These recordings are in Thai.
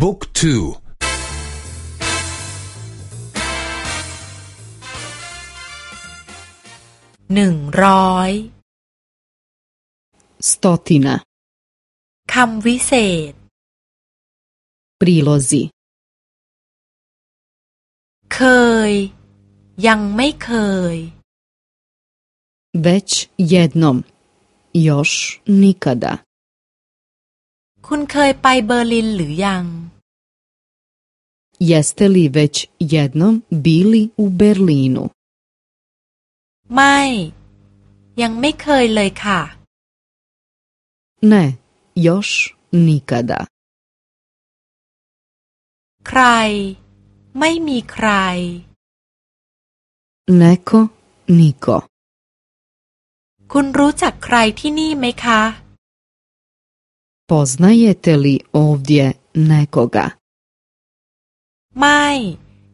บุ๊กทูหนึ่งร้อยสตอตินาคำวิเศษ prilozi เคย ยังไม่เคย već jednom još nikada คุณเคยไปเบอร์ลินหรือยัง Jeste li već jednom bili u Berlinu ไม่ ยังไม่เคยเลยค่ะ Ne još nikada ใคร ไม่มีใคร Neko niko คุณรู้จักใครที่นี่ไหมคะ Poznajete li ovdje nekoga ไม่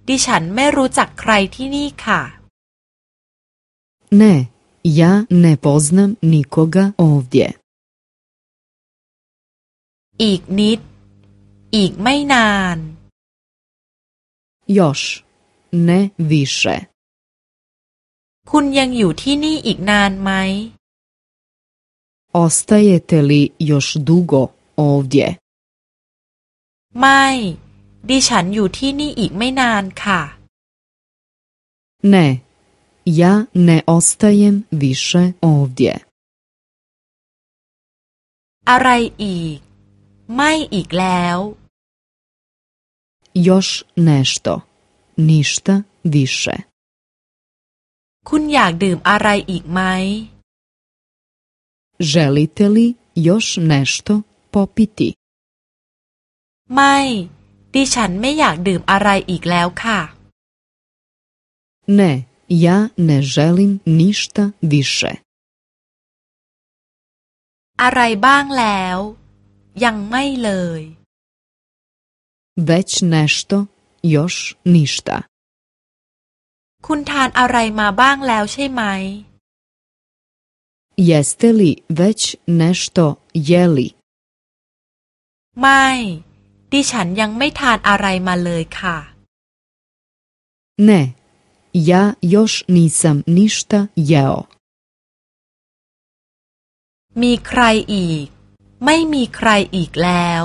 ดิฉันไม่รู้จักใครที่นี่ค่ะ Ne ja ne poznam nikoga ovdje อีกนิด อีกไม่นาน Još ne više คุณยังอยู่ที่นี่อีกนานไหม Ostajete li još dugo ovdje ไม่ ดิฉันอยู่ที่นี่อีกไม่นานค่ะ Ne ja ne ostajem više ovdje อะไรอีก ไม่อีกแล้ว Još nešto ništa više คุณอยากดื่มอะไรอีกไหม Želite li još nešto popiti ไม่ ดิฉันไม่อยากดื่มอะไรอีกแล้วค่ะ Ne ja ne želim ništa više อะไรบ้างแล้ว ยังไม่เลย Već nešto još ništa คุณทานอะไรมาบ้างแล้วใช่ไหม Jeste li već nešto jeli ไม่ ดิฉันยังไม่ทานอะไรมาเลยค่ะ Ne ja još nisam ništa jeo มีใครอีก ไม่มีใครอีกแล้ว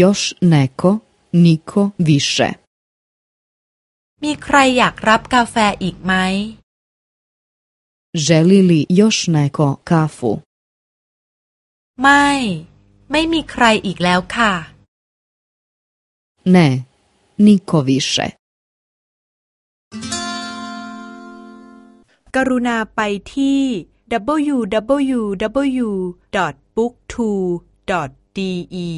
Još neko niko više มีใครอยากรับกาแฟอีกไหม Želi li još neko kafu ไม่ ไม่มีใครอีกแล้วค่ะ Ne niko više กรุณาไปที่ www.booktwo.de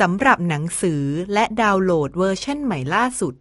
สำหรับหนังสือและดาวน์โหลดเวอร์ชันใหม่ล่าสุด